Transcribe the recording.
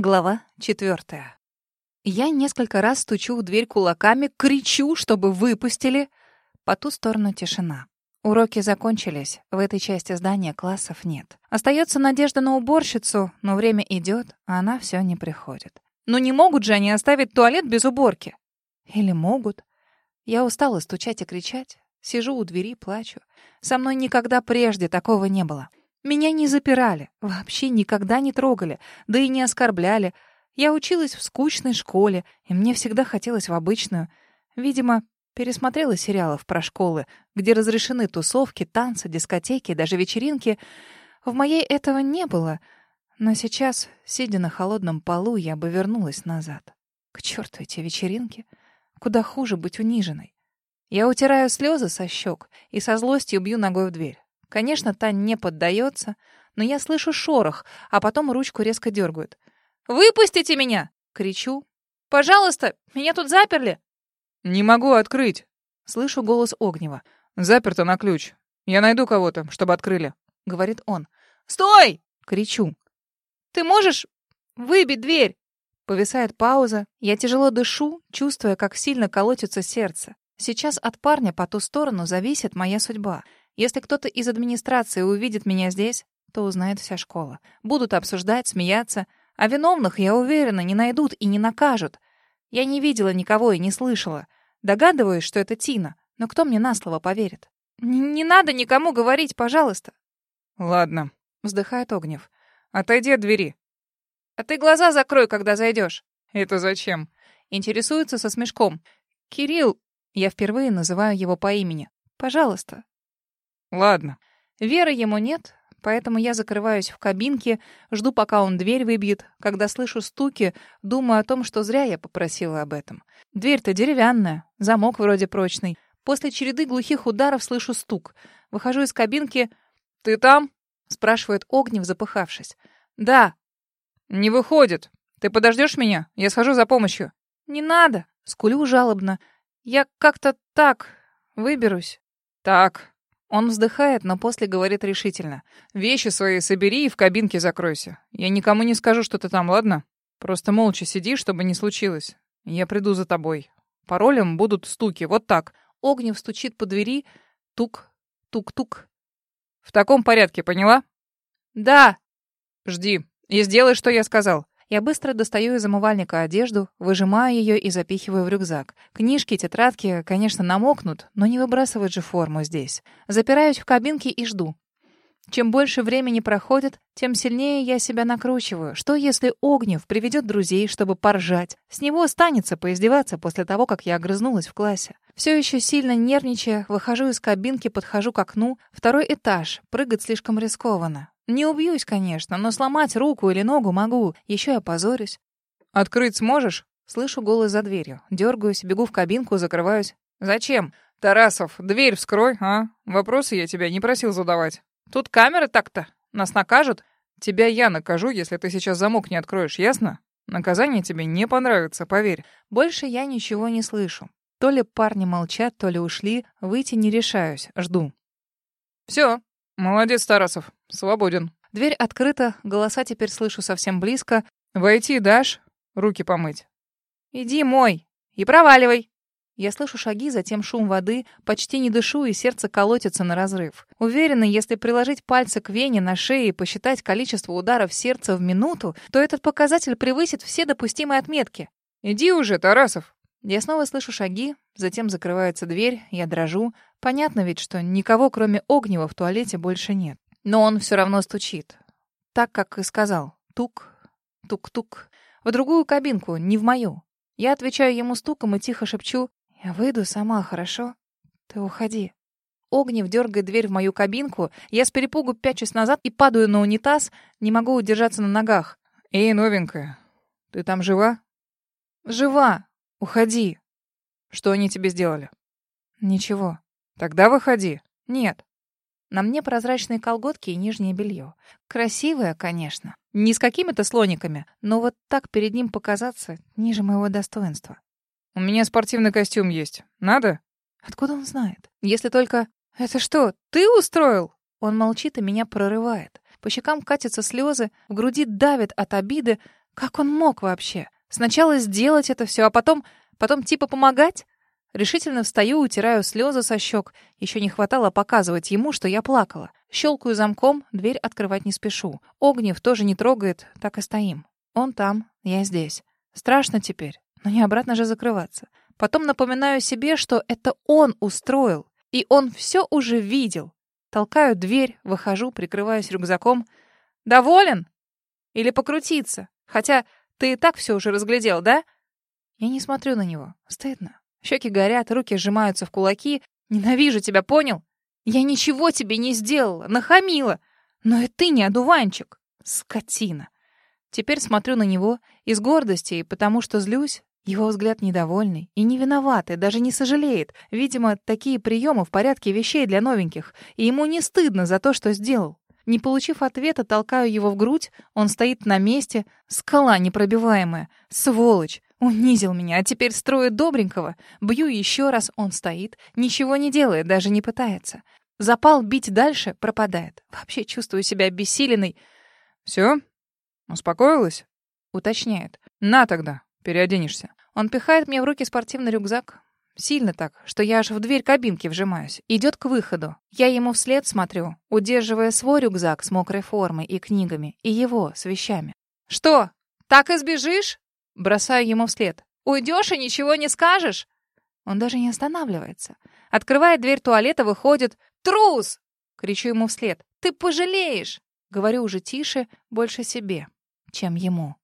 Глава четвертая. Я несколько раз стучу в дверь кулаками, кричу, чтобы выпустили. По ту сторону тишина. Уроки закончились. В этой части здания классов нет. Остается надежда на уборщицу, но время идет, а она все не приходит. Но не могут же они оставить туалет без уборки? Или могут? Я устала стучать и кричать. Сижу у двери, плачу. Со мной никогда прежде такого не было. Меня не запирали, вообще никогда не трогали, да и не оскорбляли. Я училась в скучной школе, и мне всегда хотелось в обычную. Видимо, пересмотрела сериалов про школы, где разрешены тусовки, танцы, дискотеки, даже вечеринки. В моей этого не было. Но сейчас, сидя на холодном полу, я бы вернулась назад. К черту эти вечеринки. Куда хуже быть униженной. Я утираю слезы со щек и со злостью бью ногой в дверь. Конечно, та не поддается, но я слышу шорох, а потом ручку резко дергают. «Выпустите меня!» — кричу. «Пожалуйста, меня тут заперли!» «Не могу открыть!» — слышу голос Огнева. «Заперто на ключ. Я найду кого-то, чтобы открыли», — говорит он. «Стой!» — кричу. «Ты можешь выбить дверь?» Повисает пауза. Я тяжело дышу, чувствуя, как сильно колотится сердце. Сейчас от парня по ту сторону зависит моя судьба. Если кто-то из администрации увидит меня здесь, то узнает вся школа. Будут обсуждать, смеяться. А виновных, я уверена, не найдут и не накажут. Я не видела никого и не слышала. Догадываюсь, что это Тина, но кто мне на слово поверит? «Не, не надо никому говорить, пожалуйста». «Ладно», — вздыхает Огнев. «Отойди от двери». «А ты глаза закрой, когда зайдешь». «Это зачем?» Интересуется со смешком. «Кирилл...» Я впервые называю его по имени. «Пожалуйста, Ладно. Веры ему нет, поэтому я закрываюсь в кабинке, жду, пока он дверь выбьет. Когда слышу стуки, думаю о том, что зря я попросила об этом. Дверь-то деревянная, замок вроде прочный. После череды глухих ударов слышу стук. Выхожу из кабинки. «Ты там?» — спрашивает Огнев, запыхавшись. «Да». «Не выходит. Ты подождешь меня? Я схожу за помощью». «Не надо», — скулю жалобно. «Я как-то так выберусь». «Так», он вздыхает, но после говорит решительно. «Вещи свои собери и в кабинке закройся. Я никому не скажу, что ты там, ладно? Просто молча сиди, чтобы не случилось. Я приду за тобой. Паролем будут стуки, вот так». Огнев стучит по двери. Тук, тук-тук. «В таком порядке, поняла?» «Да». «Жди. И сделай, что я сказал. Я быстро достаю из умывальника одежду, выжимаю ее и запихиваю в рюкзак. Книжки, тетрадки, конечно, намокнут, но не выбрасывать же форму здесь. Запираюсь в кабинке и жду. Чем больше времени проходит, тем сильнее я себя накручиваю. Что если Огнев приведет друзей, чтобы поржать? С него останется поиздеваться после того, как я огрызнулась в классе. Все еще сильно нервничая, выхожу из кабинки, подхожу к окну. Второй этаж. Прыгать слишком рискованно. Не убьюсь, конечно, но сломать руку или ногу могу. Еще я позорюсь. «Открыть сможешь?» Слышу голос за дверью. Дергаюсь, бегу в кабинку, закрываюсь. «Зачем?» «Тарасов, дверь вскрой, а? Вопросы я тебя не просил задавать. Тут камеры так-то. Нас накажут. Тебя я накажу, если ты сейчас замок не откроешь, ясно? Наказание тебе не понравится, поверь». Больше я ничего не слышу. То ли парни молчат, то ли ушли. Выйти не решаюсь. Жду. Все, «Молодец, Тарасов. Свободен». Дверь открыта, голоса теперь слышу совсем близко. «Войти дашь? Руки помыть». «Иди мой и проваливай». Я слышу шаги, затем шум воды, почти не дышу, и сердце колотится на разрыв. Уверена, если приложить пальцы к вене на шее и посчитать количество ударов сердца в минуту, то этот показатель превысит все допустимые отметки. «Иди уже, Тарасов!» Я снова слышу шаги, затем закрывается дверь, я дрожу. Понятно ведь, что никого, кроме Огнева, в туалете больше нет. Но он все равно стучит. Так, как и сказал. Тук, тук-тук. В другую кабинку, не в мою. Я отвечаю ему стуком и тихо шепчу. «Я выйду сама, хорошо? Ты уходи». Огнев дергает дверь в мою кабинку. Я с перепугу пячусь назад и падаю на унитаз. Не могу удержаться на ногах. «Эй, новенькая, ты там жива?» «Жива. Уходи». «Что они тебе сделали?» «Ничего». Тогда выходи. Нет. На мне прозрачные колготки и нижнее белье. Красивое, конечно. Не с какими-то слониками, но вот так перед ним показаться ниже моего достоинства. У меня спортивный костюм есть. Надо? Откуда он знает? Если только... Это что, ты устроил? Он молчит и меня прорывает. По щекам катятся слезы, в груди давит от обиды, Как он мог вообще? Сначала сделать это все, а потом... Потом типа помогать? Решительно встаю, утираю слезы со щек. Еще не хватало показывать ему, что я плакала. Щелкаю замком, дверь открывать не спешу. Огнев тоже не трогает, так и стоим. Он там, я здесь. Страшно теперь, но не обратно же закрываться. Потом напоминаю себе, что это он устроил, и он все уже видел. Толкаю дверь, выхожу, прикрываюсь рюкзаком. «Доволен? Или покрутиться? Хотя ты и так все уже разглядел, да?» Я не смотрю на него. Стыдно. Щеки горят, руки сжимаются в кулаки. «Ненавижу тебя, понял? Я ничего тебе не сделала, нахамила. Но и ты не одуванчик. Скотина!» Теперь смотрю на него из гордости и потому что злюсь. Его взгляд недовольный и не виноватый, даже не сожалеет. Видимо, такие приемы в порядке вещей для новеньких, и ему не стыдно за то, что сделал. Не получив ответа, толкаю его в грудь, он стоит на месте, скала непробиваемая. Сволочь! Унизил меня, а теперь строит добренького. Бью еще раз, он стоит, ничего не делает, даже не пытается. Запал бить дальше пропадает. Вообще чувствую себя обессиленной. «Все? Успокоилась?» — уточняет. «На тогда, переоденешься». Он пихает мне в руки спортивный рюкзак. Сильно так, что я аж в дверь кабинки вжимаюсь. Идет к выходу. Я ему вслед смотрю, удерживая свой рюкзак с мокрой формой и книгами, и его с вещами. «Что, так и сбежишь?» Бросаю ему вслед. «Уйдешь и ничего не скажешь?» Он даже не останавливается. Открывает дверь туалета, выходит. «Трус!» Кричу ему вслед. «Ты пожалеешь!» Говорю уже тише, больше себе, чем ему.